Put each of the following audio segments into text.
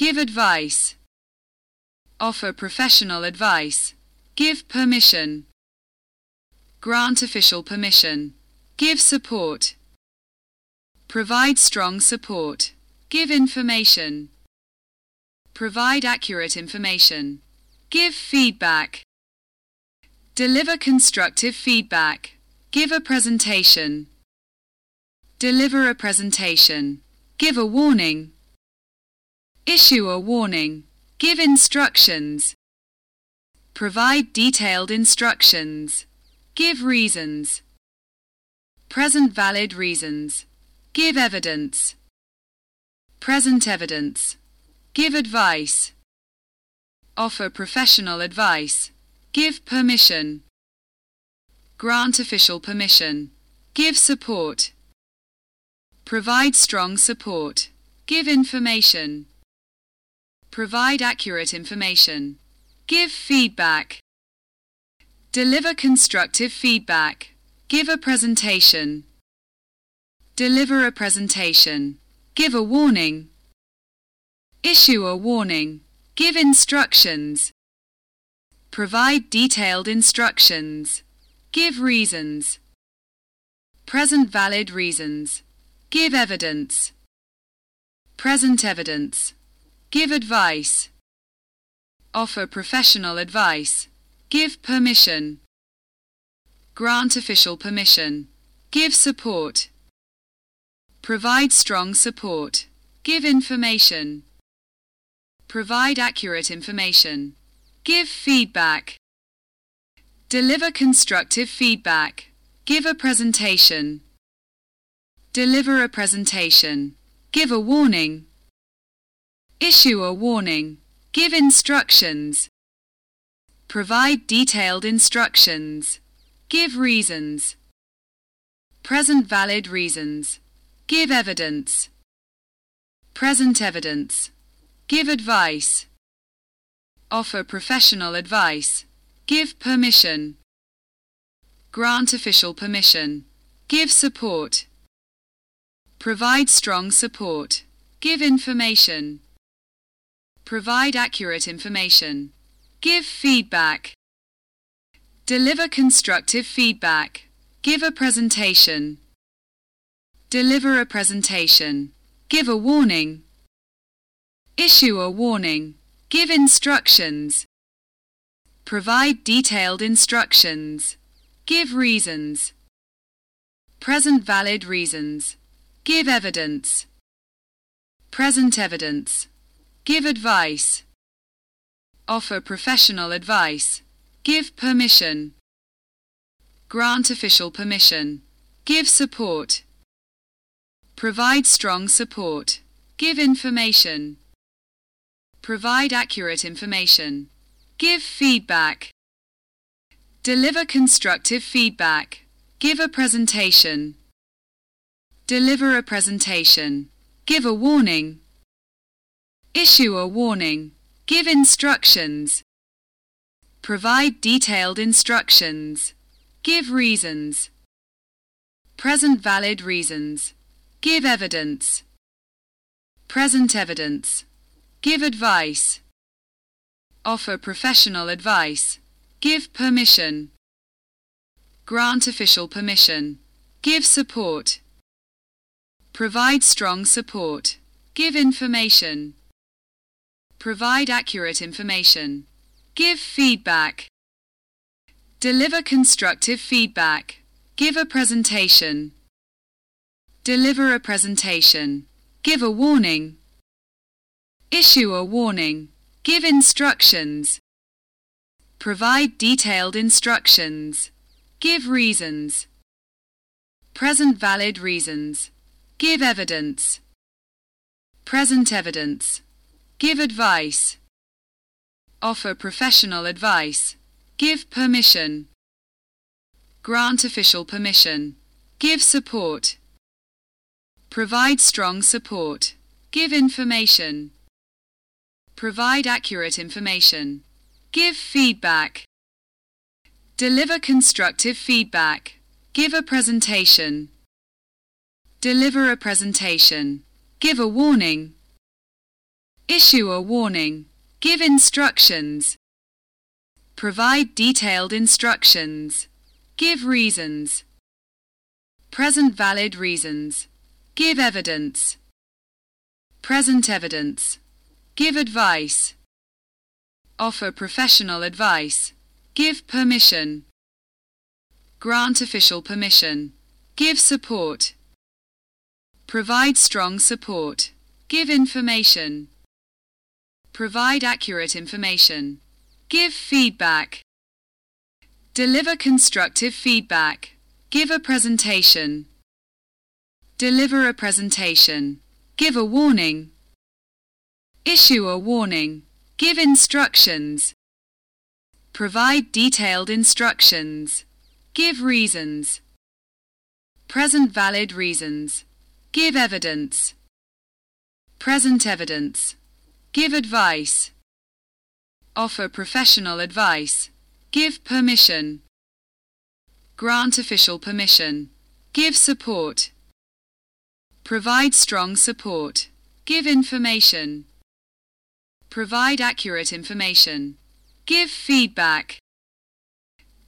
Give advice. Offer professional advice. Give permission. Grant official permission. Give support. Provide strong support. Give information. Provide accurate information. Give feedback. Deliver constructive feedback. Give a presentation. Deliver a presentation. Give a warning. Issue a warning. Give instructions. Provide detailed instructions. Give reasons. Present valid reasons. Give evidence. Present evidence. Give advice. Offer professional advice. Give permission. Grant official permission. Give support. Provide strong support. Give information. Provide accurate information. Give feedback. Deliver constructive feedback. Give a presentation. Deliver a presentation. Give a warning. Issue a warning. Give instructions. Provide detailed instructions. Give reasons. Present valid reasons. Give evidence. Present evidence. Give advice. Offer professional advice. Give permission. Grant official permission. Give support. Provide strong support. Give information. Provide accurate information. Give feedback. Deliver constructive feedback. Give a presentation. Deliver a presentation. Give a warning. Issue a warning. Give instructions. Provide detailed instructions. Give reasons. Present valid reasons. Give evidence. Present evidence. Give advice. Offer professional advice. Give permission. Grant official permission. Give support. Provide strong support. Give information. Provide accurate information. Give feedback. Deliver constructive feedback. Give a presentation. Deliver a presentation. Give a warning. Issue a warning. Give instructions. Provide detailed instructions. Give reasons. Present valid reasons. Give evidence. Present evidence. Give advice. Offer professional advice. Give permission. Grant official permission. Give support. Provide strong support. Give information. Provide accurate information. Give feedback. Deliver constructive feedback. Give a presentation. Deliver a presentation. Give a warning. Issue a warning. Give instructions. Provide detailed instructions. Give reasons. Present valid reasons. Give evidence. Present evidence. Give advice. Offer professional advice. Give permission. Grant official permission. Give support. Provide strong support. Give information. Provide accurate information. Give feedback. Deliver constructive feedback. Give a presentation. Deliver a presentation. Give a warning. Issue a warning. Give instructions. Provide detailed instructions. Give reasons. Present valid reasons. Give evidence. Present evidence. Give advice. Offer professional advice. Give permission. Grant official permission. Give support. Provide strong support. Give information. Provide accurate information. Give feedback. Deliver constructive feedback. Give a presentation. Deliver a presentation. Give a warning. Issue a warning. Give instructions. Provide detailed instructions. Give reasons. Present valid reasons. Give evidence. Present evidence. Give advice. Offer professional advice. Give permission. Grant official permission. Give support. Provide strong support. Give information. Provide accurate information. Give feedback. Deliver constructive feedback. Give a presentation. Deliver a presentation. Give a warning. Issue a warning. Give instructions. Provide detailed instructions. Give reasons. Present valid reasons. Give evidence. Present evidence. Give advice. Offer professional advice. Give permission. Grant official permission. Give support. Provide strong support. Give information. Provide accurate information. Give feedback.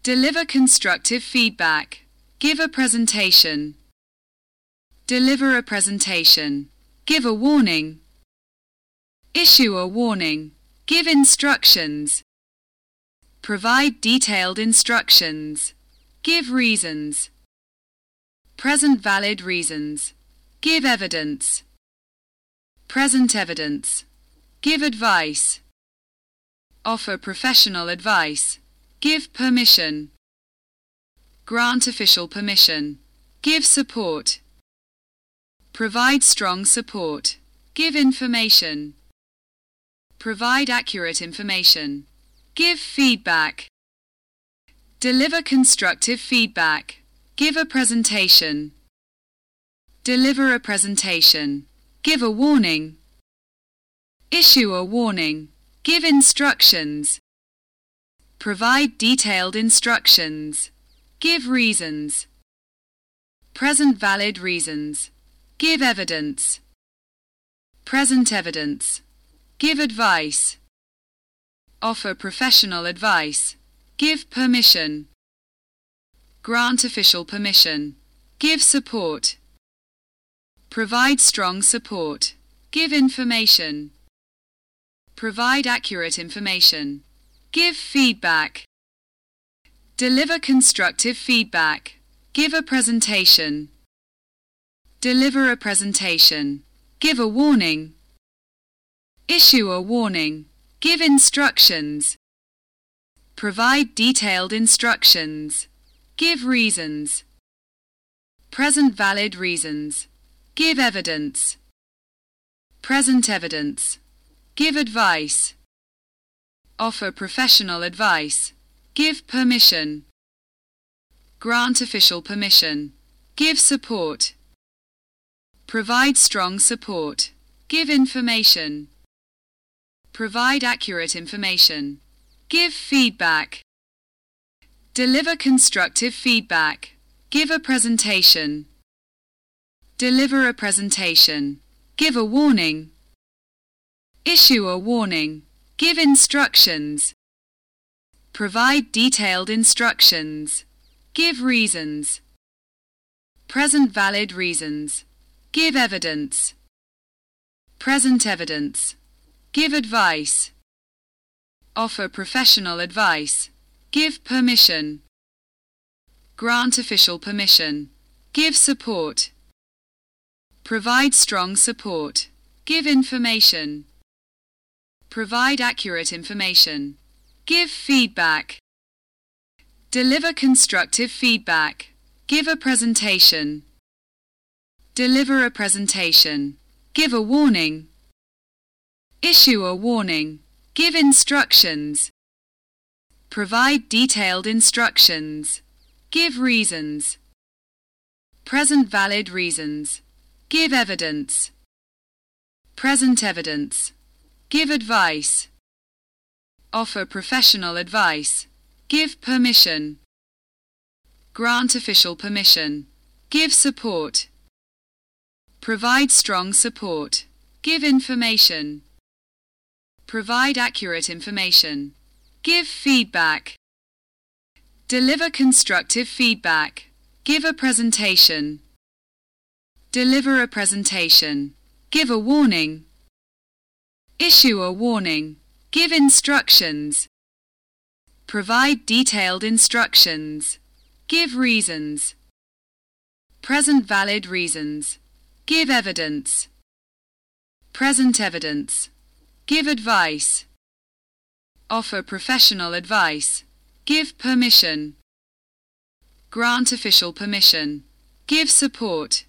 Deliver constructive feedback. Give a presentation. Deliver a presentation. Give a warning. Issue a warning. Give instructions. Provide detailed instructions. Give reasons. Present valid reasons. Give evidence. Present evidence. Give advice. Offer professional advice. Give permission. Grant official permission. Give support. Provide strong support. Give information. Provide accurate information. Give feedback. Deliver constructive feedback. Give a presentation. Deliver a presentation. Give a warning. Issue a warning. Give instructions. Provide detailed instructions. Give reasons. Present valid reasons. Give evidence. Present evidence. Give advice. Offer professional advice. Give permission. Grant official permission. Give support. Provide strong support. Give information. Provide accurate information. Give feedback. Deliver constructive feedback. Give a presentation. Deliver a presentation. Give a warning. Issue a warning. Give instructions. Provide detailed instructions. Give reasons. Present valid reasons. Give evidence. Present evidence. Give advice. Offer professional advice. Give permission. Grant official permission. Give support. Provide strong support. Give information. Provide accurate information. Give feedback. Deliver constructive feedback. Give a presentation. Deliver a presentation. Give a warning. Issue a warning. Give instructions. Provide detailed instructions. Give reasons. Present valid reasons. Give evidence. Present evidence. Give advice. Offer professional advice. Give permission. Grant official permission. Give support. Provide strong support. Give information. Provide accurate information. Give feedback. Deliver constructive feedback. Give a presentation. Deliver a presentation. Give a warning. Issue a warning. Give instructions. Provide detailed instructions. Give reasons. Present valid reasons. Give evidence. Present evidence. Give advice. Offer professional advice. Give permission. Grant official permission. Give support. Provide strong support. Give information. Provide accurate information. Give feedback. Deliver constructive feedback. Give a presentation. Deliver a presentation. Give a warning. Issue a warning. Give instructions. Provide detailed instructions. Give reasons. Present valid reasons. Give evidence. Present evidence. Give advice. Offer professional advice. Give permission. Grant official permission. Give support.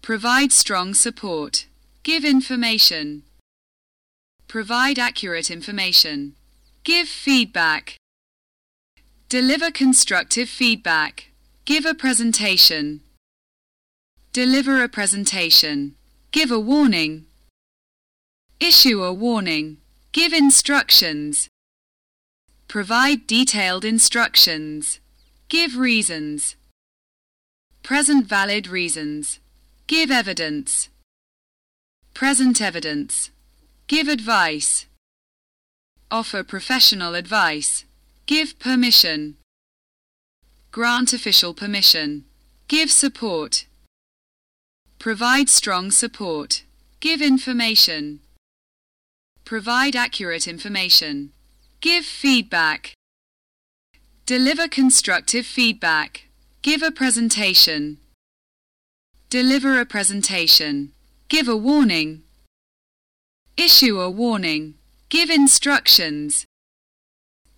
Provide strong support. Give information. Provide accurate information. Give feedback. Deliver constructive feedback. Give a presentation. Deliver a presentation. Give a warning. Issue a warning. Give instructions. Provide detailed instructions. Give reasons. Present valid reasons. Give evidence. Present evidence. Give advice. Offer professional advice. Give permission. Grant official permission. Give support. Provide strong support. Give information. Provide accurate information. Give feedback. Deliver constructive feedback. Give a presentation. Deliver a presentation. Give a warning. Issue a warning. Give instructions.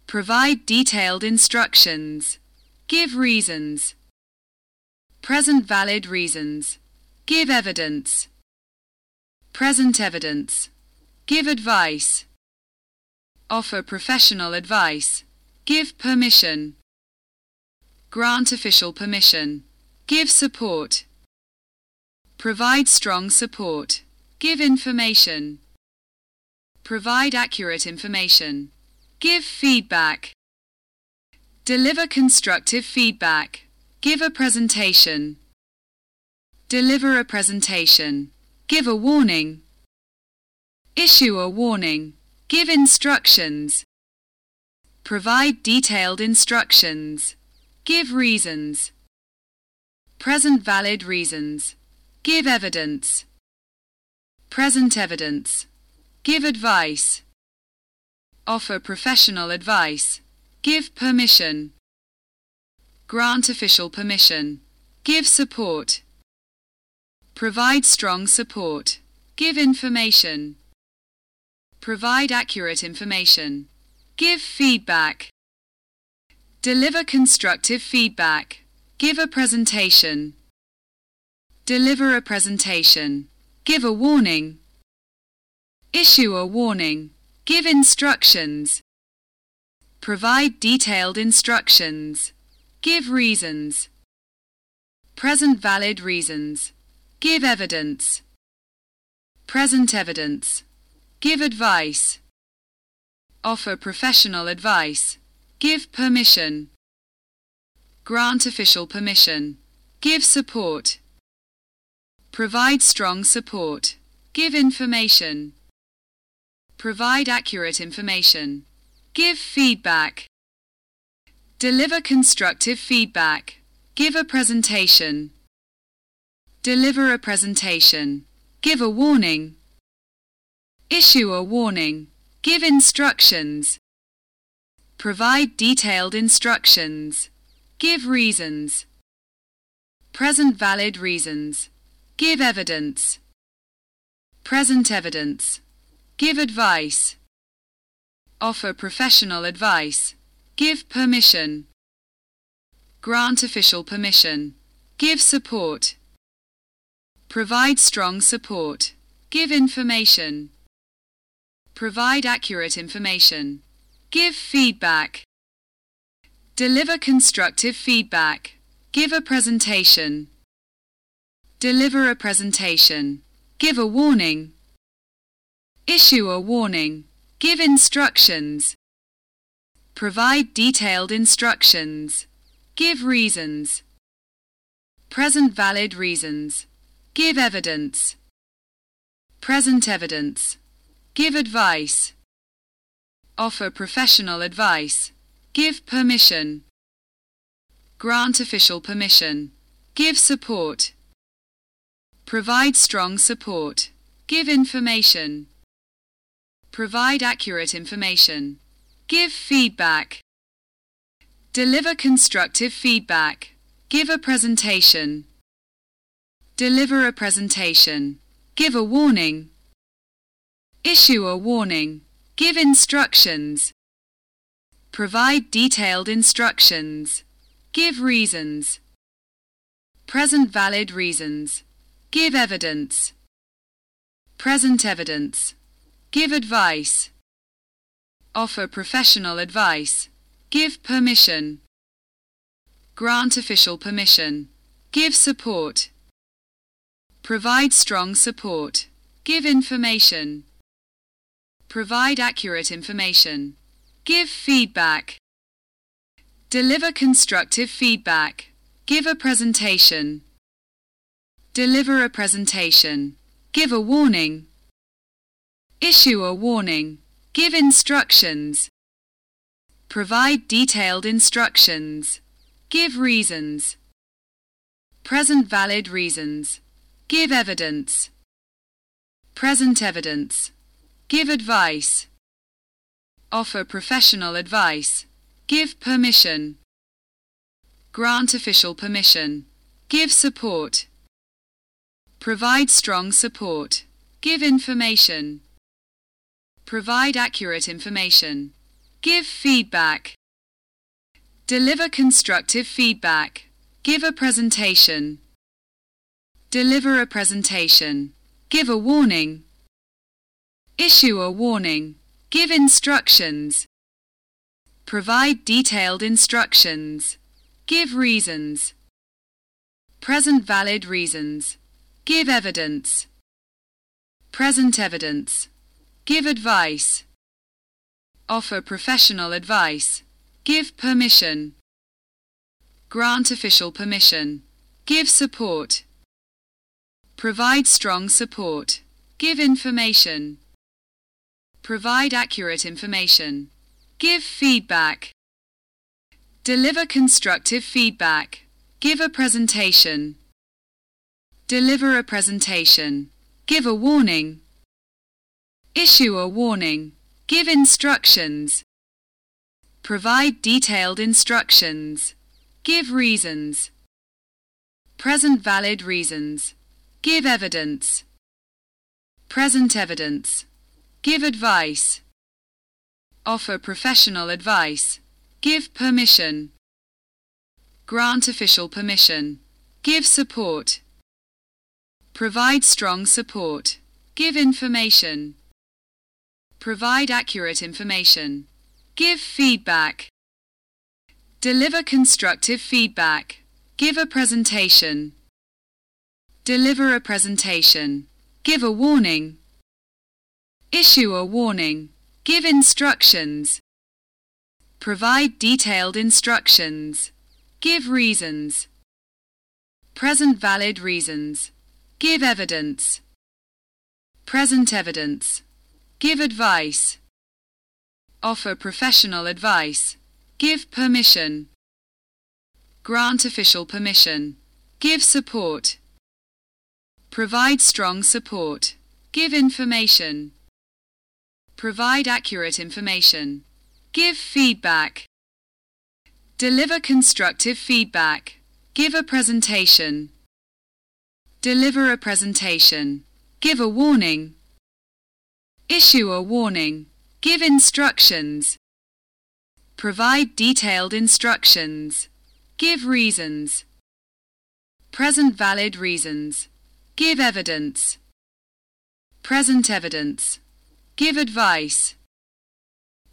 Provide detailed instructions. Give reasons. Present valid reasons. Give evidence. Present evidence. Give advice. Offer professional advice. Give permission. Grant official permission. Give support. Provide strong support. Give information. Provide accurate information. Give feedback. Deliver constructive feedback. Give a presentation. Deliver a presentation. Give a warning. Issue a warning. Give instructions. Provide detailed instructions. Give reasons. Present valid reasons. Give evidence. Present evidence. Give advice. Offer professional advice. Give permission. Grant official permission. Give support. Provide strong support. Give information. Provide accurate information. Give feedback. Deliver constructive feedback. Give a presentation. Deliver a presentation. Give a warning. Issue a warning. Give instructions. Provide detailed instructions. Give reasons. Present valid reasons. Give evidence. Present evidence. Give advice. Offer professional advice. Give permission. Grant official permission. Give support. Provide strong support. Give information. Provide accurate information. Give feedback. Deliver constructive feedback. Give a presentation. Deliver a presentation. Give a warning. Issue a warning. Give instructions. Provide detailed instructions. Give reasons. Present valid reasons. Give evidence. Present evidence. Give advice. Offer professional advice. Give permission. Grant official permission. Give support. Provide strong support. Give information. Provide accurate information. Give feedback. Deliver constructive feedback. Give a presentation. Deliver a presentation. Give a warning. Issue a warning. Give instructions. Provide detailed instructions. Give reasons. Present valid reasons. Give evidence. Present evidence. Give advice. Offer professional advice. Give permission. Grant official permission. Give support. Provide strong support. Give information. Provide accurate information. Give feedback. Deliver constructive feedback. Give a presentation. Deliver a presentation. Give a warning. Issue a warning. Give instructions. Provide detailed instructions. Give reasons. Present valid reasons. Give evidence. Present evidence. Give advice. Offer professional advice. Give permission. Grant official permission. Give support. Provide strong support. Give information. Provide accurate information. Give feedback. Deliver constructive feedback. Give a presentation. Deliver a presentation. Give a warning. Issue a warning. Give instructions. Provide detailed instructions. Give reasons. Present valid reasons. Give evidence. Present evidence. Give advice. Offer professional advice. Give permission. Grant official permission. Give support. Provide strong support. Give information. Provide accurate information. Give feedback. Deliver constructive feedback. Give a presentation. Deliver a presentation. Give a warning. Issue a warning. Give instructions. Provide detailed instructions. Give reasons. Present valid reasons. Give evidence. Present evidence. Give advice. Offer professional advice. Give permission. Grant official permission. Give support. Provide strong support. Give information. Provide accurate information. Give feedback. Deliver constructive feedback. Give a presentation. Deliver a presentation. Give a warning. Issue a warning. Give instructions. Provide detailed instructions. Give reasons. Present valid reasons. Give evidence. Present evidence. Give advice. Offer professional advice. Give permission. Grant official permission. Give support. Provide strong support. Give information. Provide accurate information. Give feedback. Deliver constructive feedback. Give a presentation. Deliver a presentation. Give a warning. Issue a warning. Give instructions. Provide detailed instructions. Give reasons. Present valid reasons. Give evidence. Present evidence. Give advice. Offer professional advice. Give permission. Grant official permission. Give support. Provide strong support. Give information. Provide accurate information. Give feedback. Deliver constructive feedback. Give a presentation. Deliver a presentation. Give a warning. Issue a warning. Give instructions. Provide detailed instructions. Give reasons. Present valid reasons. Give evidence. Present evidence. Give advice.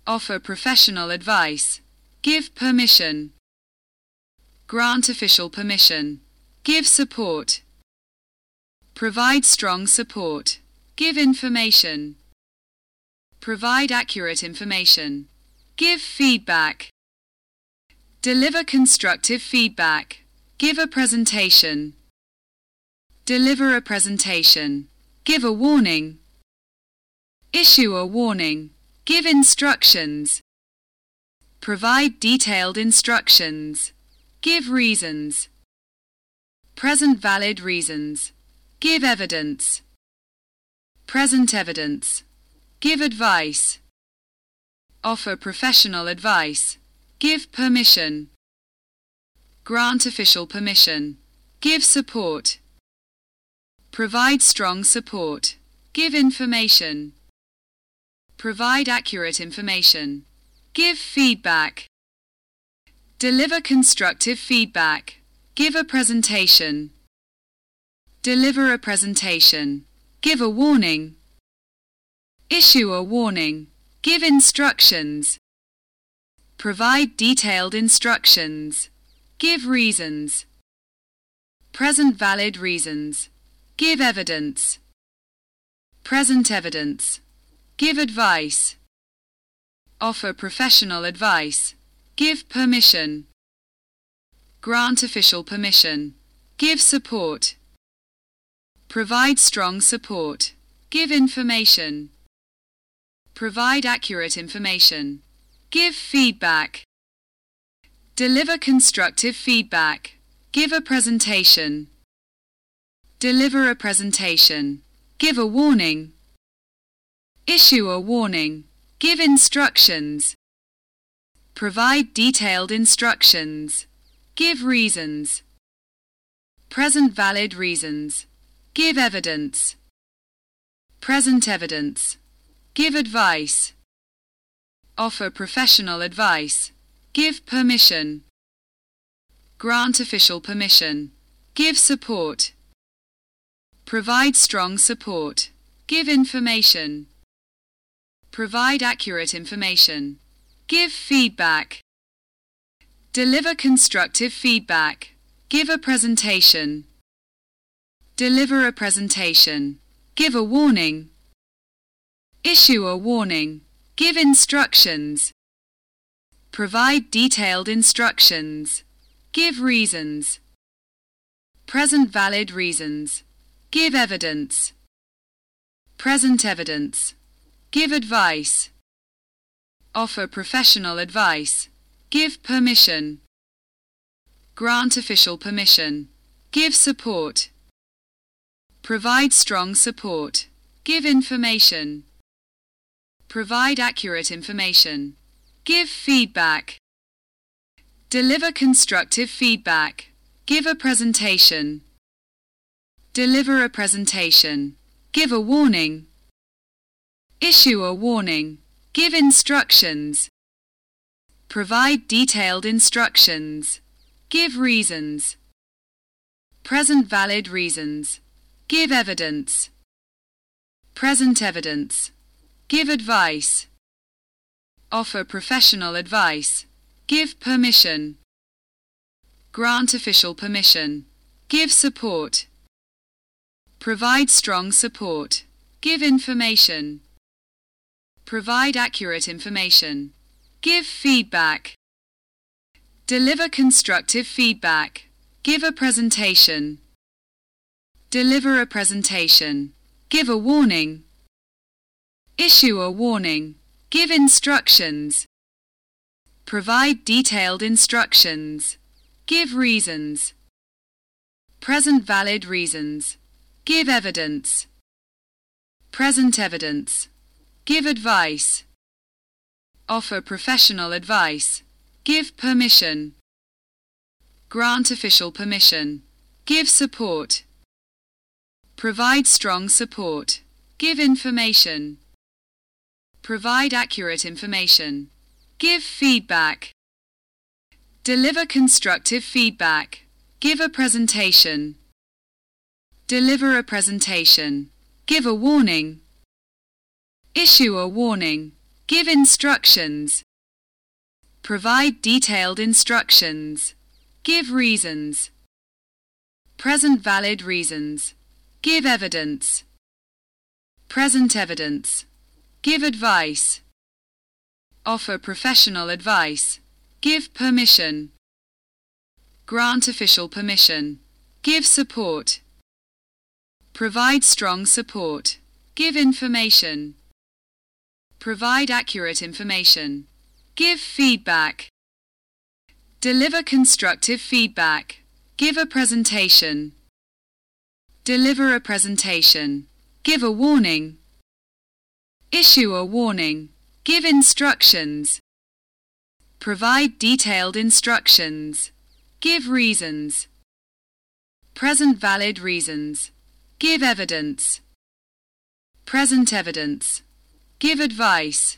Offer professional advice. Give permission. Grant official permission. Give support. Provide strong support. Give information. Provide accurate information. Give feedback. Deliver constructive feedback. Give a presentation. Deliver a presentation. Give a warning. Issue a warning. Give instructions. Provide detailed instructions. Give reasons. Present valid reasons. Give evidence. Present evidence. Give advice. Offer professional advice. Give permission. Grant official permission. Give support. Provide strong support. Give information. Provide accurate information. Give feedback. Deliver constructive feedback. Give a presentation. Deliver a presentation. Give a warning. Issue a warning. Give instructions. Provide detailed instructions. Give reasons. Present valid reasons. Give evidence. Present evidence. Give advice. Offer professional advice. Give permission. Grant official permission. Give support. Provide strong support. Give information. Provide accurate information. Give feedback. Deliver constructive feedback. Give a presentation. Deliver a presentation. Give a warning. Issue a warning. Give instructions. Provide detailed instructions. Give reasons. Present valid reasons. Give evidence. Present evidence. Give advice. Offer professional advice. Give permission. Grant official permission. Give support. Provide strong support. Give information. Provide accurate information. Give feedback. Deliver constructive feedback. Give a presentation. Deliver a presentation. Give a warning. Issue a warning. Give instructions. Provide detailed instructions. Give reasons. Present valid reasons. Give evidence. Present evidence. Give advice. Offer professional advice. Give permission. Grant official permission. Give support. Provide strong support. Give information. Provide accurate information. Give feedback. Deliver constructive feedback. Give a presentation. Deliver a presentation. Give a warning. Issue a warning. Give instructions. Provide detailed instructions. Give reasons. Present valid reasons. Give evidence. Present evidence. Give advice. Offer professional advice. Give permission. Grant official permission. Give support. Provide strong support. Give information. Provide accurate information. Give feedback. Deliver constructive feedback. Give a presentation. Deliver a presentation. Give a warning. Issue a warning. Give instructions. Provide detailed instructions. Give reasons. Present valid reasons. Give evidence. Present evidence. Give advice. Offer professional advice. Give permission. Grant official permission. Give support. Provide strong support. Give information. Provide accurate information. Give feedback. Deliver constructive feedback. Give a presentation. Deliver a presentation. Give a warning. Issue a warning. Give instructions. Provide detailed instructions. Give reasons. Present valid reasons. Give evidence. Present evidence. Give advice. Offer professional advice. Give permission. Grant official permission. Give support. Provide strong support. Give information. Provide accurate information. Give feedback. Deliver constructive feedback. Give a presentation. Deliver a presentation. Give a warning. Issue a warning. Give instructions. Provide detailed instructions. Give reasons. Present valid reasons. Give evidence. Present evidence. Give advice.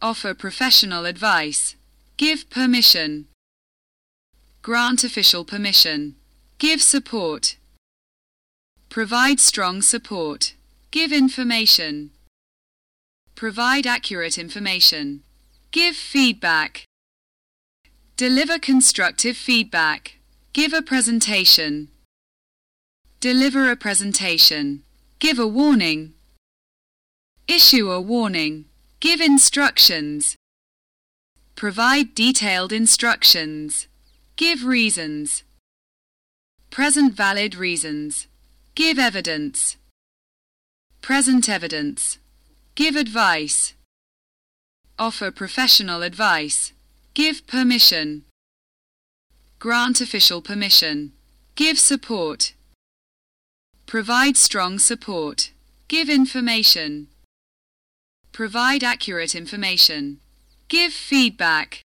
Offer professional advice. Give permission. Grant official permission. Give support. Provide strong support. Give information. Provide accurate information. Give feedback. Deliver constructive feedback. Give a presentation. Deliver a presentation. Give a warning. Issue a warning. Give instructions. Provide detailed instructions. Give reasons. Present valid reasons. Give evidence. Present evidence. Give advice. Offer professional advice. Give permission. Grant official permission. Give support. Provide strong support. Give information. Provide accurate information. Give feedback.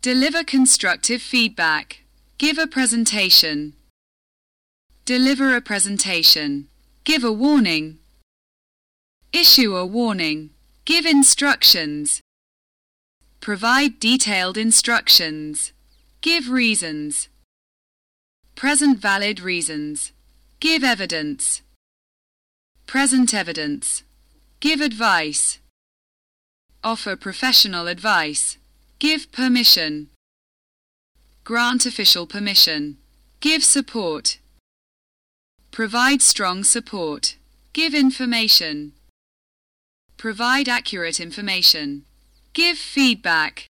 Deliver constructive feedback. Give a presentation. Deliver a presentation. Give a warning. Issue a warning. Give instructions. Provide detailed instructions. Give reasons. Present valid reasons. Give evidence. Present evidence. Give advice. Offer professional advice. Give permission. Grant official permission. Give support. Provide strong support. Give information. Provide accurate information. Give feedback.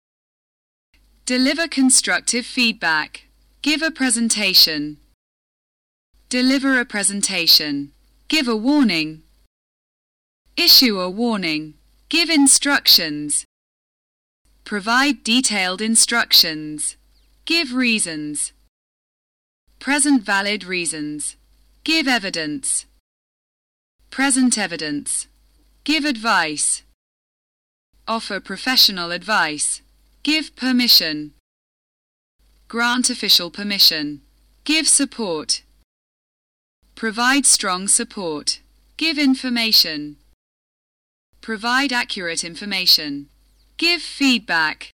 Deliver constructive feedback. Give a presentation. Deliver a presentation. Give a warning. Issue a warning. Give instructions. Provide detailed instructions. Give reasons. Present valid reasons. Give evidence. Present evidence. Give advice. Offer professional advice. Give permission. Grant official permission. Give support. Provide strong support. Give information. Provide accurate information. Give feedback.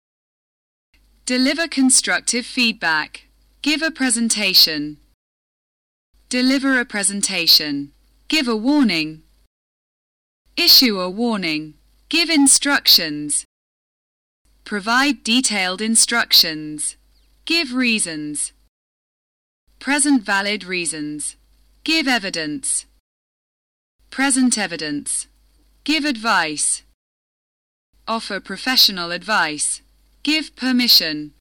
Deliver constructive feedback. Give a presentation. Deliver a presentation. Give a warning. Issue a warning. Give instructions. Provide detailed instructions. Give reasons. Present valid reasons. Give evidence. Present evidence. Give advice. Offer professional advice. Give permission.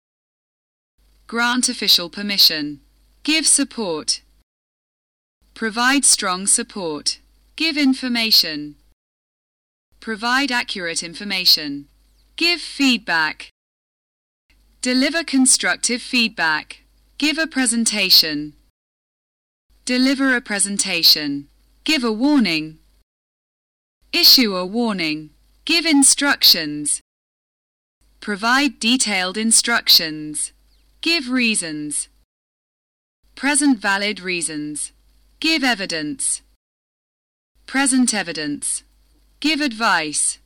Grant official permission. Give support. Provide strong support. Give information. Provide accurate information. Give feedback. Deliver constructive feedback. Give a presentation. Deliver a presentation. Give a warning. Issue a warning. Give instructions. Provide detailed instructions. Give reasons. Present valid reasons. Give evidence. Present evidence. Give advice.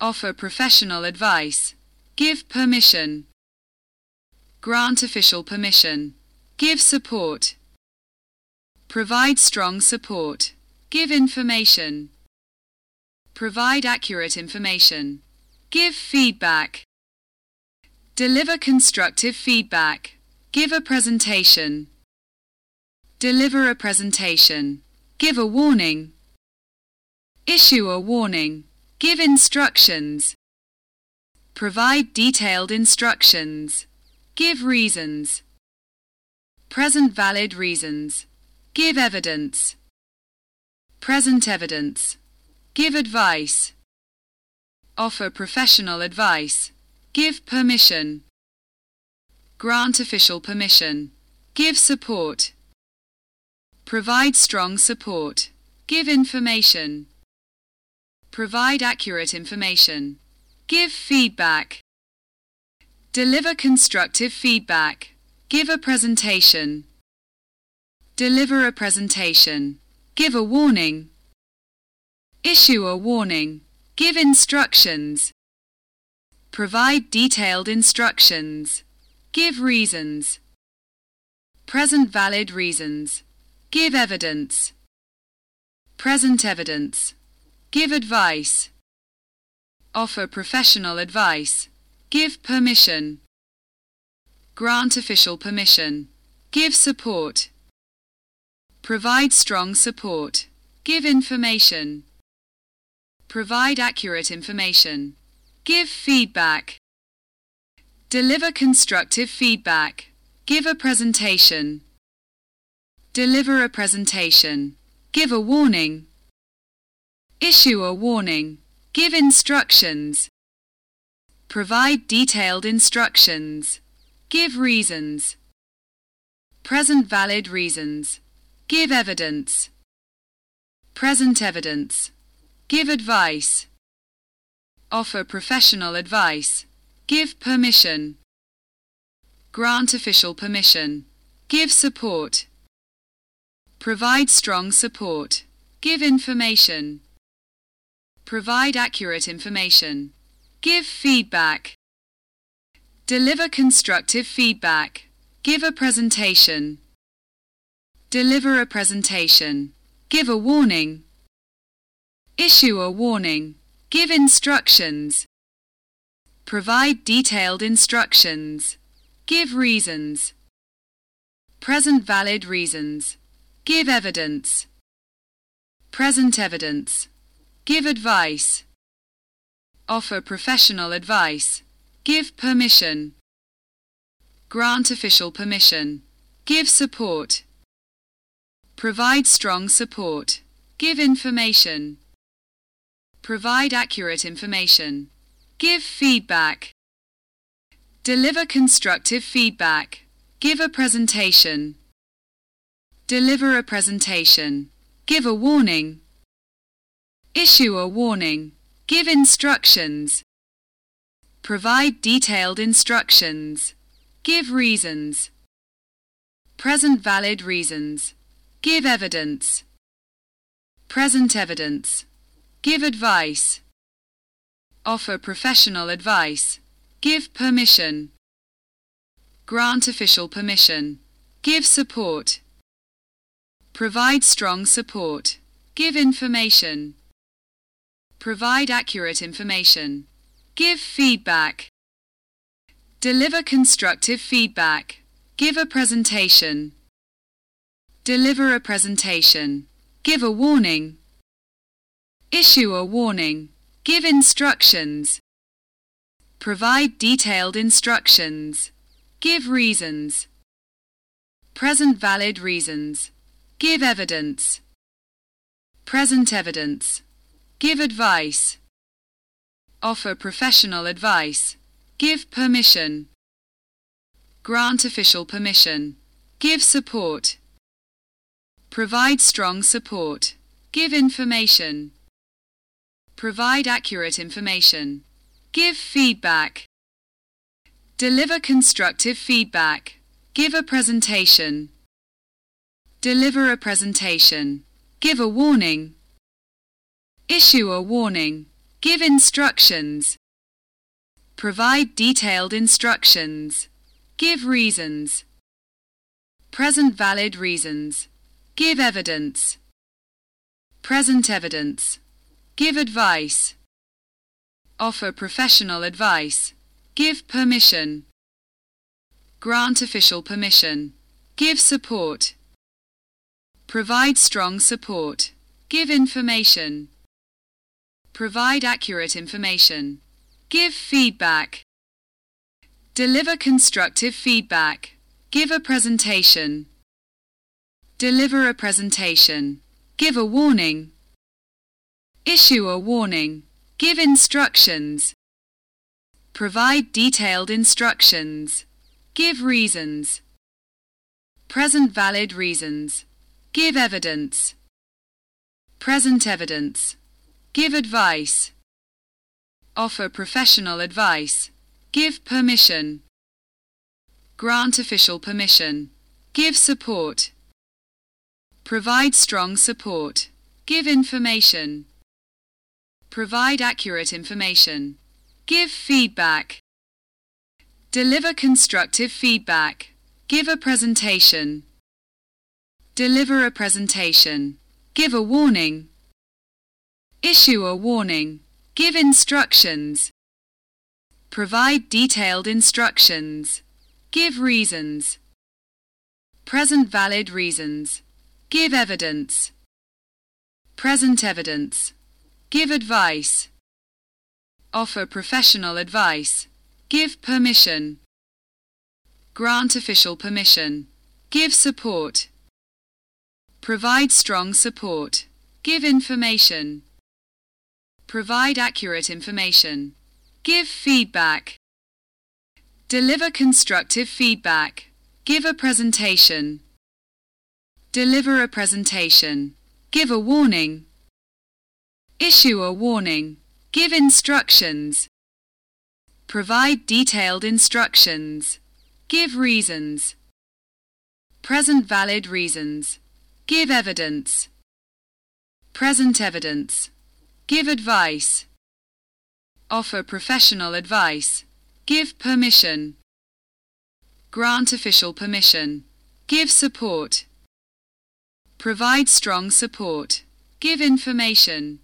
Offer professional advice. Give permission. Grant official permission. Give support. Provide strong support. Give information. Provide accurate information. Give feedback. Deliver constructive feedback. Give a presentation. Deliver a presentation. Give a warning. Issue a warning. Give instructions. Provide detailed instructions. Give reasons. Present valid reasons. Give evidence. Present evidence. Give advice. Offer professional advice. Give permission. Grant official permission. Give support. Provide strong support. Give information. Provide accurate information. Give feedback. Deliver constructive feedback. Give a presentation. Deliver a presentation. Give a warning. Issue a warning. Give instructions. Provide detailed instructions. Give reasons. Present valid reasons. Give evidence. Present evidence. Give advice. Offer professional advice. Give permission. Grant official permission. Give support. Provide strong support. Give information. Provide accurate information. Give feedback. Deliver constructive feedback. Give a presentation. Deliver a presentation. Give a warning. Issue a warning. Give instructions. Provide detailed instructions. Give reasons. Present valid reasons. Give evidence. Present evidence. Give advice. Offer professional advice. Give permission. Grant official permission. Give support. Provide strong support. Give information. Provide accurate information. Give feedback. Deliver constructive feedback. Give a presentation. Deliver a presentation. Give a warning. Issue a warning. Give instructions. Provide detailed instructions. Give reasons. Present valid reasons. Give evidence. Present evidence. Give advice. Offer professional advice. Give permission. Grant official permission. Give support. Provide strong support. Give information. Provide accurate information. Give feedback. Deliver constructive feedback. Give a presentation. Deliver a presentation. Give a warning. Issue a warning. Give instructions. Provide detailed instructions. Give reasons. Present valid reasons. Give evidence. Present evidence. Give advice. Offer professional advice. Give permission. Grant official permission. Give support. Provide strong support. Give information. Provide accurate information. Give feedback. Deliver constructive feedback. Give a presentation. Deliver a presentation. Give a warning. Issue a warning. Give instructions. Provide detailed instructions. Give reasons. Present valid reasons. Give evidence. Present evidence. Give advice. Offer professional advice. Give permission. Grant official permission. Give support. Provide strong support. Give information. Provide accurate information. Give feedback. Deliver constructive feedback. Give a presentation. Deliver a presentation. Give a warning. Issue a warning. Give instructions. Provide detailed instructions. Give reasons. Present valid reasons. Give evidence. Present evidence. Give advice. Offer professional advice. Give permission. Grant official permission. Give support. Provide strong support. Give information. Provide accurate information. Give feedback. Deliver constructive feedback. Give a presentation. Deliver a presentation. Give a warning. Issue a warning. Give instructions. Provide detailed instructions. Give reasons. Present valid reasons. Give evidence. Present evidence. Give advice. Offer professional advice. Give permission. Grant official permission. Give support. Provide strong support. Give information. Provide accurate information. Give feedback. Deliver constructive feedback. Give a presentation. Deliver a presentation. Give a warning. Issue a warning. Give instructions. Provide detailed instructions. Give reasons. Present valid reasons. Give evidence. Present evidence. Give advice. Offer professional advice. Give permission. Grant official permission. Give support. Provide strong support. Give information. Provide accurate information. Give feedback. Deliver constructive feedback. Give a presentation. Deliver a presentation. Give a warning. Issue a warning. Give instructions. Provide detailed instructions. Give reasons. Present valid reasons. Give evidence. Present evidence. Give advice. Offer professional advice. Give permission. Grant official permission. Give support. Provide strong support. Give information.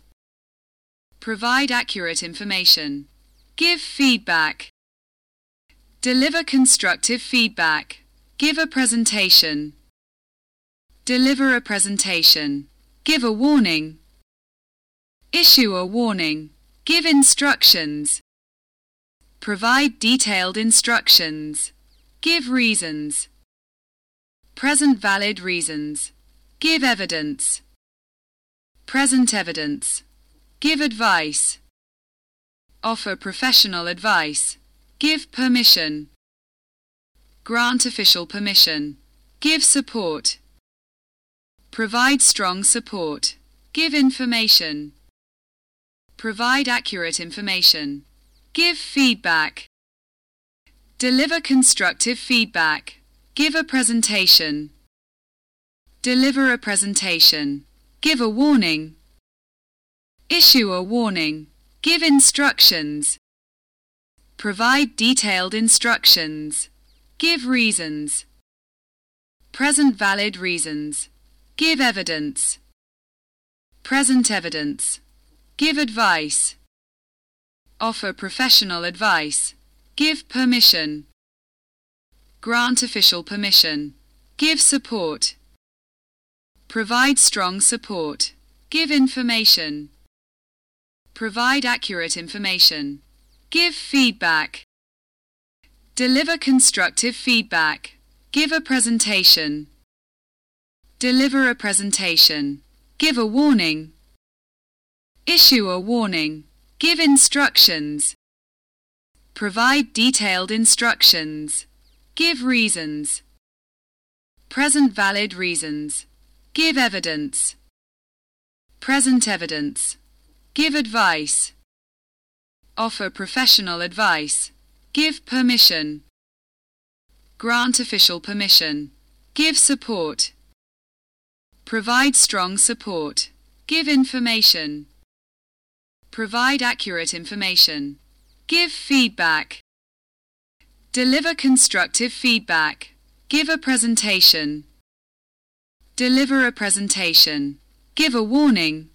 Provide accurate information. Give feedback. Deliver constructive feedback. Give a presentation. Deliver a presentation. Give a warning. Issue a warning. Give instructions. Provide detailed instructions. Give reasons. Present valid reasons. Give evidence. Present evidence. Give advice. Offer professional advice. Give permission. Grant official permission. Give support. Provide strong support. Give information. Provide accurate information. Give feedback. Deliver constructive feedback. Give a presentation. Deliver a presentation. Give a warning. Issue a warning. Give instructions. Provide detailed instructions. Give reasons. Present valid reasons. Give evidence. Present evidence. Give advice. Offer professional advice. Give permission. Grant official permission. Give support. Provide strong support. Give information. Provide accurate information. Give feedback. Deliver constructive feedback. Give a presentation. Deliver a presentation. Give a warning. Issue a warning. Give instructions. Provide detailed instructions. Give reasons. Present valid reasons. Give evidence. Present evidence. Give advice. Offer professional advice. Give permission. Grant official permission. Give support. Provide strong support. Give information. Provide accurate information. Give feedback. Deliver constructive feedback. Give a presentation. Deliver a presentation. Give a warning.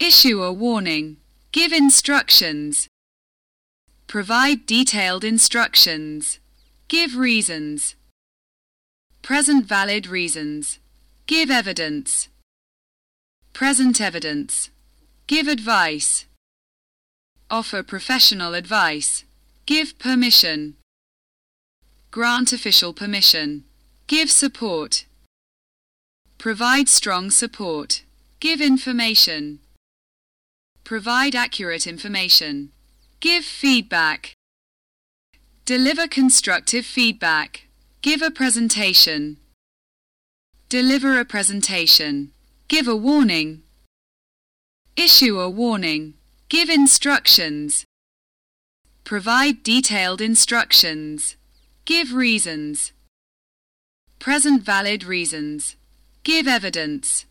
Issue a warning. Give instructions. Provide detailed instructions. Give reasons. Present valid reasons. Give evidence. Present evidence. Give advice. Offer professional advice. Give permission. Grant official permission. Give support. Provide strong support. Give information. Provide accurate information. Give feedback. Deliver constructive feedback. Give a presentation. Deliver a presentation. Give a warning. Issue a warning. Give instructions. Provide detailed instructions. Give reasons. Present valid reasons. Give evidence.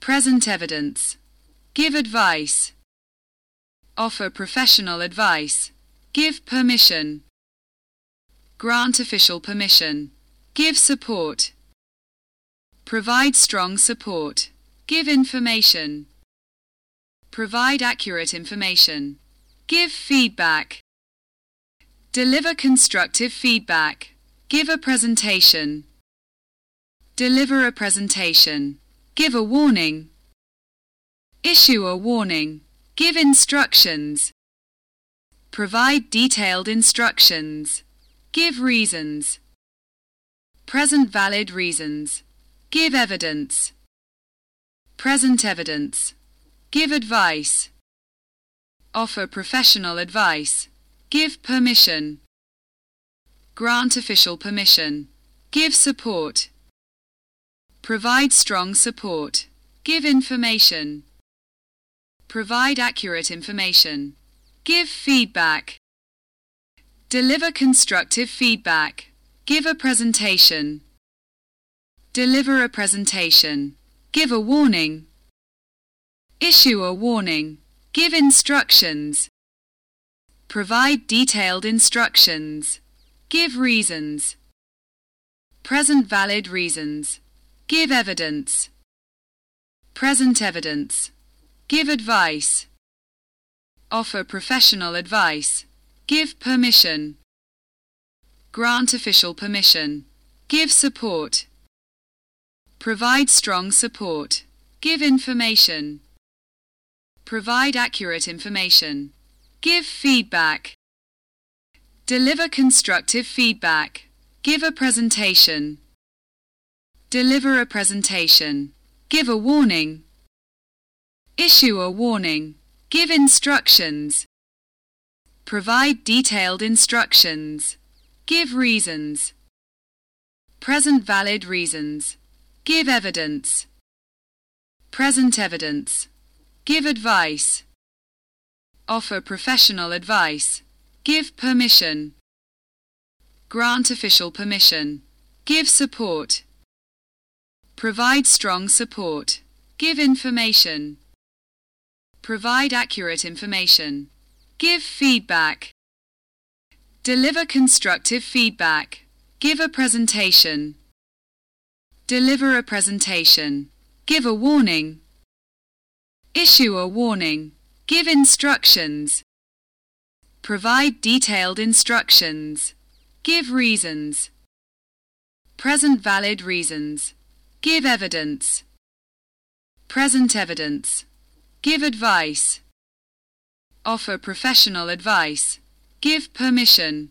Present evidence. Give advice. Offer professional advice. Give permission. Grant official permission. Give support. Provide strong support. Give information. Provide accurate information. Give feedback. Deliver constructive feedback. Give a presentation. Deliver a presentation. Give a warning. Issue a warning. Give instructions. Provide detailed instructions. Give reasons. Present valid reasons. Give evidence. Present evidence. Give advice. Offer professional advice. Give permission. Grant official permission. Give support. Provide strong support. Give information. Provide accurate information. Give feedback. Deliver constructive feedback. Give a presentation. Deliver a presentation. Give a warning. Issue a warning. Give instructions. Provide detailed instructions. Give reasons. Present valid reasons. Give evidence. Present evidence. Give advice. Offer professional advice. Give permission. Grant official permission. Give support. Provide strong support. Give information. Provide accurate information. Give feedback. Deliver constructive feedback. Give a presentation. Deliver a presentation. Give a warning. Issue a warning. Give instructions. Provide detailed instructions. Give reasons. Present valid reasons. Give evidence. Present evidence. Give advice. Offer professional advice. Give permission. Grant official permission. Give support. Provide strong support. Give information. Provide accurate information. Give feedback. Deliver constructive feedback. Give a presentation. Deliver a presentation. Give a warning. Issue a warning. Give instructions. Provide detailed instructions. Give reasons. Present valid reasons. Give evidence. Present evidence. Give advice. Offer professional advice. Give permission.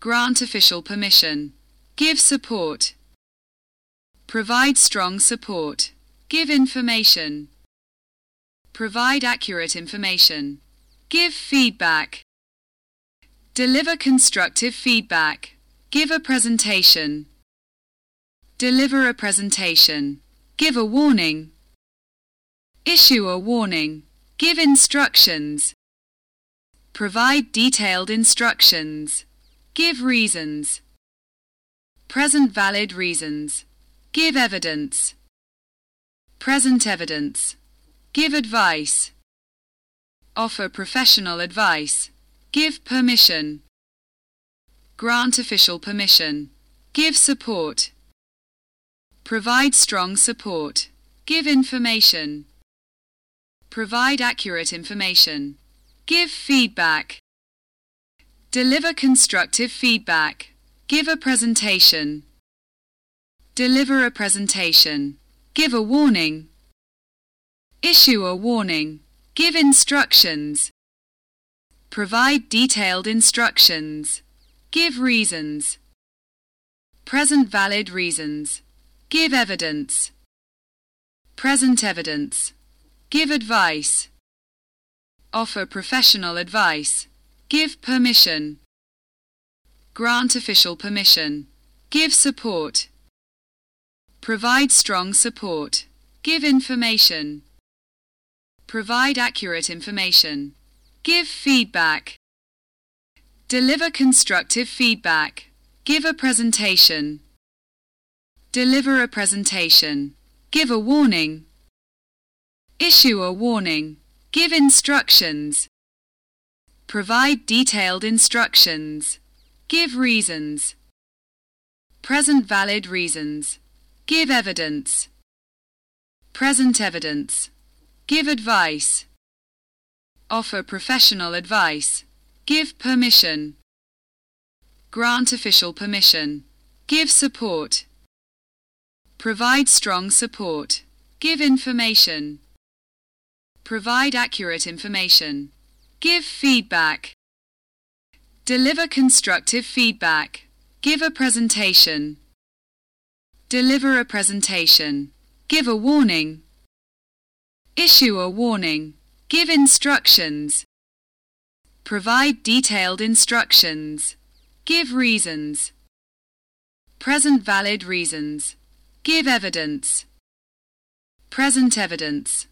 Grant official permission. Give support. Provide strong support. Give information. Provide accurate information. Give feedback. Deliver constructive feedback. Give a presentation. Deliver a presentation. Give a warning. Issue a warning. Give instructions. Provide detailed instructions. Give reasons. Present valid reasons. Give evidence. Present evidence. Give advice. Offer professional advice. Give permission. Grant official permission. Give support. Provide strong support. Give information. Provide accurate information. Give feedback. Deliver constructive feedback. Give a presentation. Deliver a presentation. Give a warning. Issue a warning. Give instructions. Provide detailed instructions. Give reasons. Present valid reasons. Give evidence. Present evidence. Give advice. Offer professional advice. Give permission. Grant official permission. Give support. Provide strong support. Give information. Provide accurate information. Give feedback. Deliver constructive feedback. Give a presentation. Deliver a presentation. Give a warning. Issue a warning. Give instructions. Provide detailed instructions. Give reasons. Present valid reasons. Give evidence. Present evidence. Give advice. Offer professional advice. Give permission. Grant official permission. Give support. Provide strong support. Give information. Provide accurate information. Give feedback. Deliver constructive feedback. Give a presentation. Deliver a presentation. Give a warning. Issue a warning. Give instructions. Provide detailed instructions. Give reasons. Present valid reasons. Give evidence. Present evidence.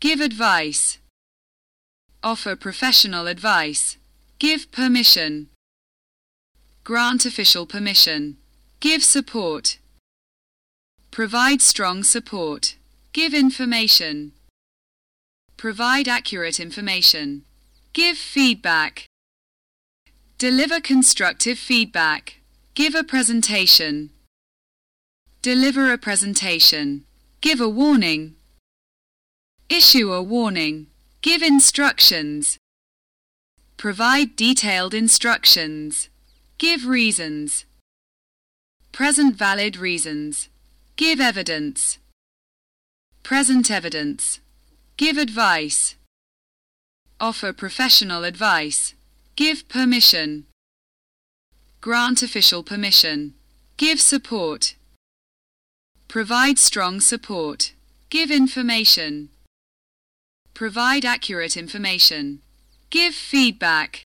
Give advice. Offer professional advice. Give permission. Grant official permission. Give support. Provide strong support. Give information. Provide accurate information. Give feedback. Deliver constructive feedback. Give a presentation. Deliver a presentation. Give a warning. Issue a warning. Give instructions. Provide detailed instructions. Give reasons. Present valid reasons. Give evidence. Present evidence. Give advice. Offer professional advice. Give permission. Grant official permission. Give support. Provide strong support. Give information. Provide accurate information. Give feedback.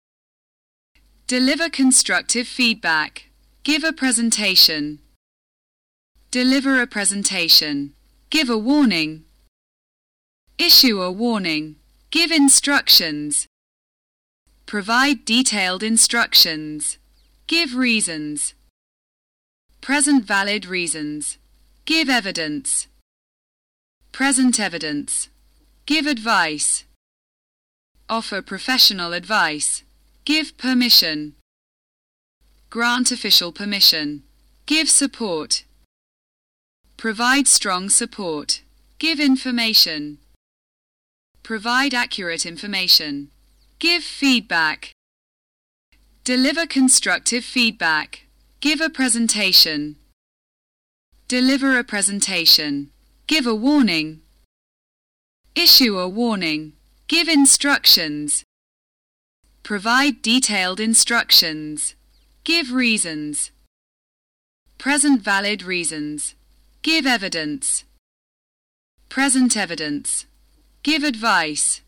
Deliver constructive feedback. Give a presentation. Deliver a presentation. Give a warning. Issue a warning. Give instructions. Provide detailed instructions. Give reasons. Present valid reasons. Give evidence. Present evidence. Give advice. Offer professional advice. Give permission. Grant official permission. Give support. Provide strong support. Give information. Provide accurate information. Give feedback. Deliver constructive feedback. Give a presentation. Deliver a presentation. Give a warning. Issue a warning. Give instructions. Provide detailed instructions. Give reasons. Present valid reasons. Give evidence. Present evidence. Give advice.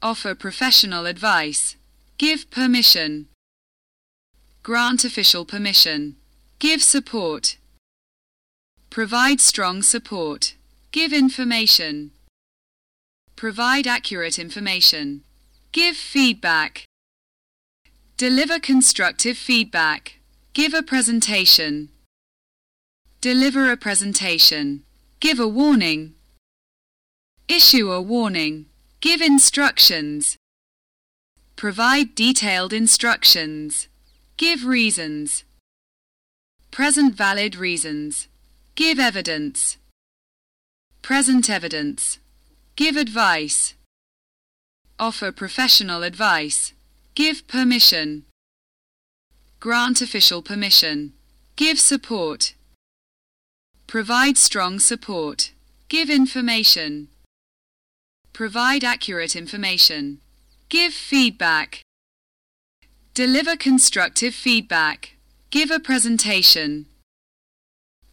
Offer professional advice. Give permission. Grant official permission. Give support. Provide strong support. Give information. Provide accurate information. Give feedback. Deliver constructive feedback. Give a presentation. Deliver a presentation. Give a warning. Issue a warning. Give instructions. Provide detailed instructions. Give reasons. Present valid reasons. Give evidence. Present evidence. Give advice. Offer professional advice. Give permission. Grant official permission. Give support. Provide strong support. Give information. Provide accurate information. Give feedback. Deliver constructive feedback. Give a presentation.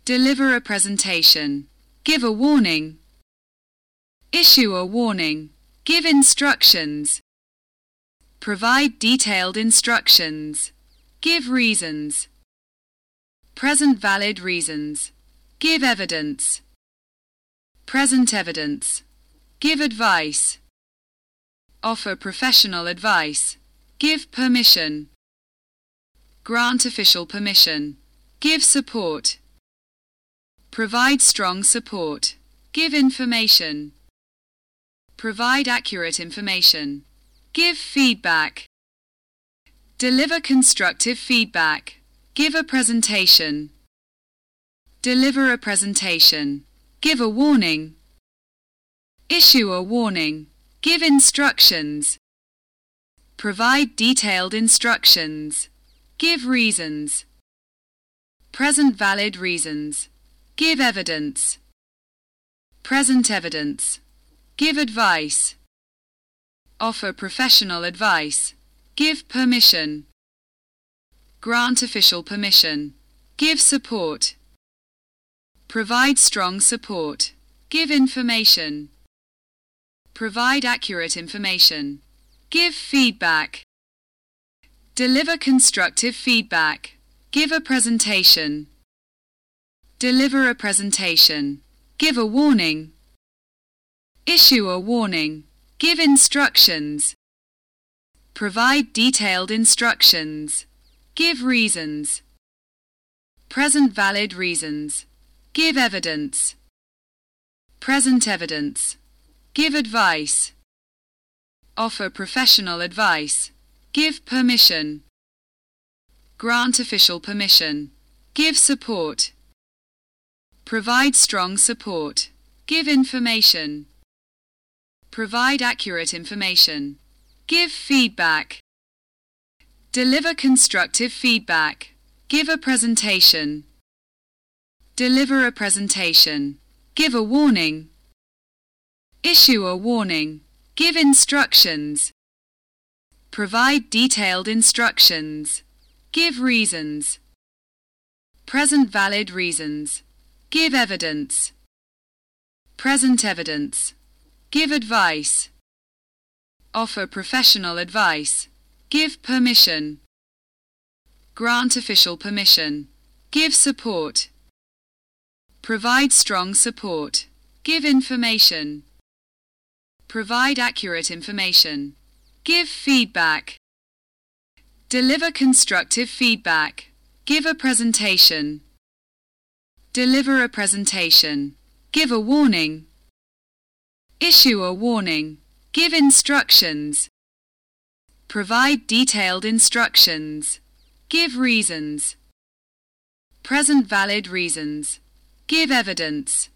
Deliver a presentation. Give a warning. Issue a warning. Give instructions. Provide detailed instructions. Give reasons. Present valid reasons. Give evidence. Present evidence. Give advice. Offer professional advice. Give permission. Grant official permission. Give support. Provide strong support. Give information. Provide accurate information. Give feedback. Deliver constructive feedback. Give a presentation. Deliver a presentation. Give a warning. Issue a warning. Give instructions. Provide detailed instructions. Give reasons. Present valid reasons. Give evidence. Present evidence. Give advice. Offer professional advice. Give permission. Grant official permission. Give support. Provide strong support. Give information. Provide accurate information. Give feedback. Deliver constructive feedback. Give a presentation. Deliver a presentation. Give a warning. Issue a warning. Give instructions. Provide detailed instructions. Give reasons. Present valid reasons. Give evidence. Present evidence. Give advice. Offer professional advice. Give permission. Grant official permission. Give support. Provide strong support. Give information. Provide accurate information. Give feedback. Deliver constructive feedback. Give a presentation. Deliver a presentation. Give a warning. Issue a warning. Give instructions. Provide detailed instructions. Give reasons. Present valid reasons. Give evidence. Present evidence. Give advice. Offer professional advice. Give permission. Grant official permission. Give support. Provide strong support. Give information. Provide accurate information. Give feedback. Deliver constructive feedback. Give a presentation. Deliver a presentation. Give a warning. Issue a warning. Give instructions. Provide detailed instructions. Give reasons. Present valid reasons. Give evidence.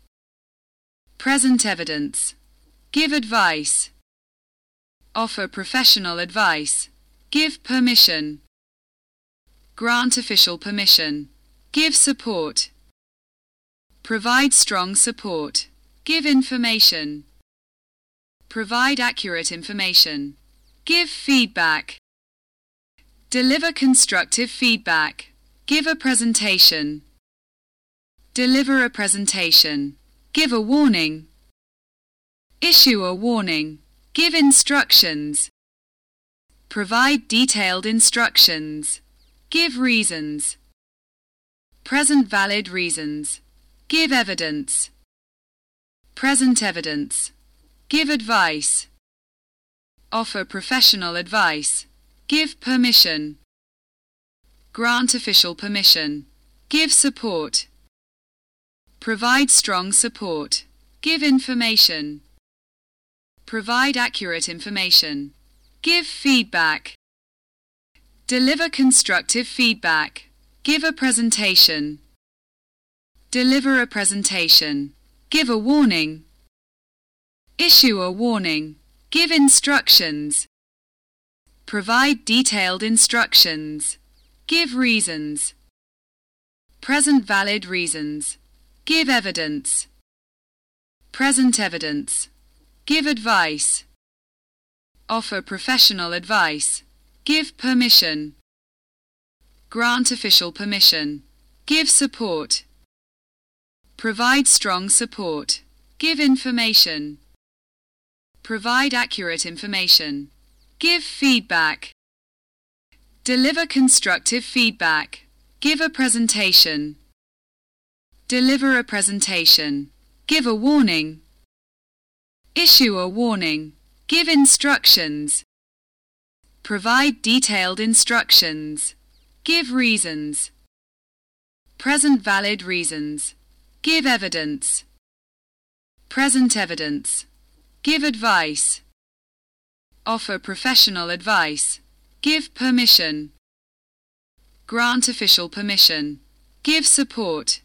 Present evidence. Give advice. Offer professional advice. Give permission. Grant official permission. Give support. Provide strong support. Give information. Provide accurate information. Give feedback. Deliver constructive feedback. Give a presentation. Deliver a presentation. Give a warning. Issue a warning. Give instructions. Provide detailed instructions. Give reasons. Present valid reasons. Give evidence. Present evidence. Give advice. Offer professional advice. Give permission. Grant official permission. Give support. Provide strong support. Give information. Provide accurate information. Give feedback. Deliver constructive feedback. Give a presentation. Deliver a presentation. Give a warning. Issue a warning. Give instructions. Provide detailed instructions. Give reasons. Present valid reasons. Give evidence. Present evidence. Give advice. Offer professional advice. Give permission. Grant official permission. Give support. Provide strong support. Give information. Provide accurate information. Give feedback. Deliver constructive feedback. Give a presentation. Deliver a presentation. Give a warning. Issue a warning. Give instructions. Provide detailed instructions. Give reasons. Present valid reasons. Give evidence. Present evidence. Give advice. Offer professional advice. Give permission. Grant official permission. Give support.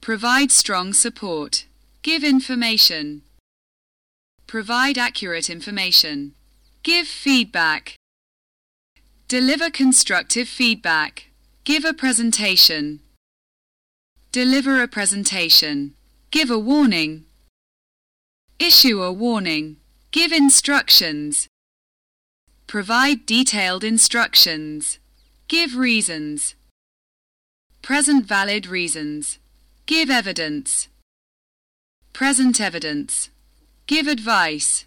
Provide strong support. Give information. Provide accurate information. Give feedback. Deliver constructive feedback. Give a presentation. Deliver a presentation. Give a warning. Issue a warning. Give instructions. Provide detailed instructions. Give reasons. Present valid reasons. Give evidence. Present evidence. Give advice.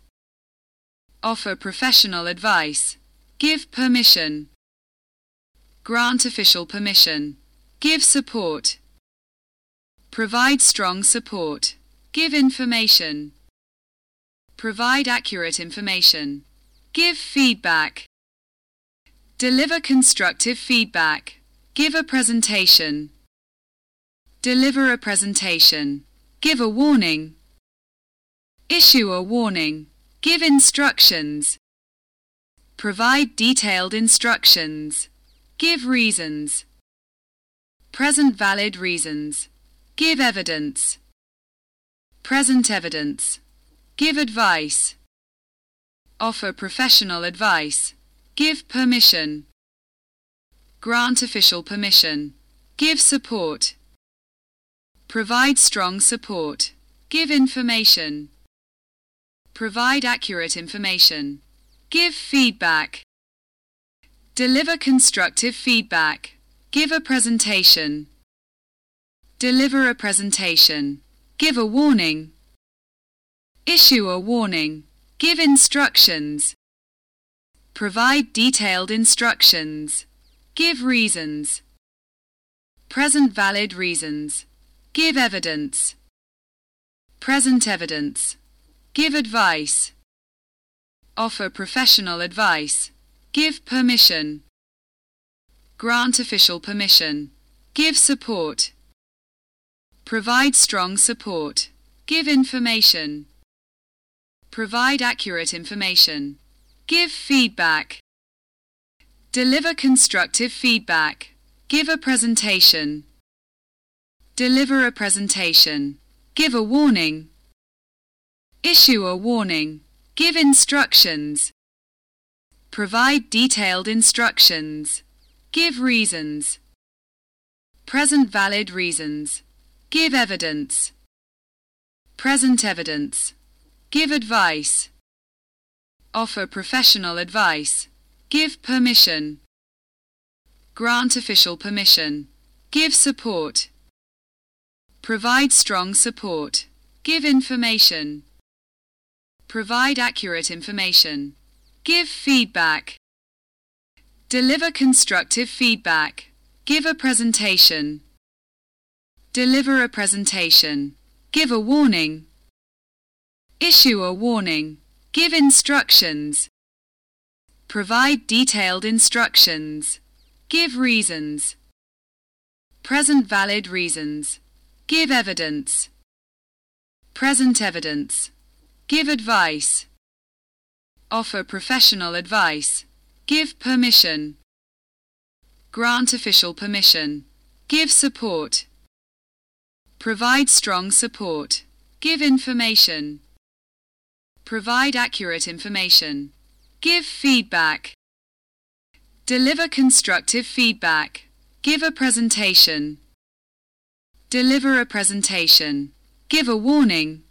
Offer professional advice. Give permission. Grant official permission. Give support. Provide strong support. Give information. Provide accurate information. Give feedback. Deliver constructive feedback. Give a presentation. Deliver a presentation. Give a warning. Issue a warning. Give instructions. Provide detailed instructions. Give reasons. Present valid reasons. Give evidence. Present evidence. Give advice. Offer professional advice. Give permission. Grant official permission. Give support. Provide strong support. Give information. Provide accurate information. Give feedback. Deliver constructive feedback. Give a presentation. Deliver a presentation. Give a warning. Issue a warning. Give instructions. Provide detailed instructions. Give reasons. Present valid reasons. Give evidence. Present evidence. Give advice. Offer professional advice. Give permission. Grant official permission. Give support. Provide strong support. Give information. Provide accurate information. Give feedback. Deliver constructive feedback. Give a presentation. Deliver a presentation. Give a warning. Issue a warning. Give instructions. Provide detailed instructions. Give reasons. Present valid reasons. Give evidence. Present evidence. Give advice. Offer professional advice. Give permission. Grant official permission. Give support. Provide strong support. Give information. Provide accurate information. Give feedback. Deliver constructive feedback. Give a presentation. Deliver a presentation. Give a warning. Issue a warning. Give instructions. Provide detailed instructions. Give reasons. Present valid reasons. Give evidence. Present evidence. Give advice. Offer professional advice. Give permission. Grant official permission. Give support. Provide strong support. Give information. Provide accurate information. Give feedback. Deliver constructive feedback. Give a presentation. Deliver a presentation. Give a warning.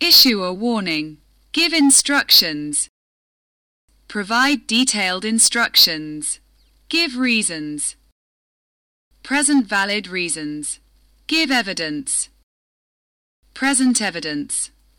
Issue a warning. Give instructions. Provide detailed instructions. Give reasons. Present valid reasons. Give evidence. Present evidence.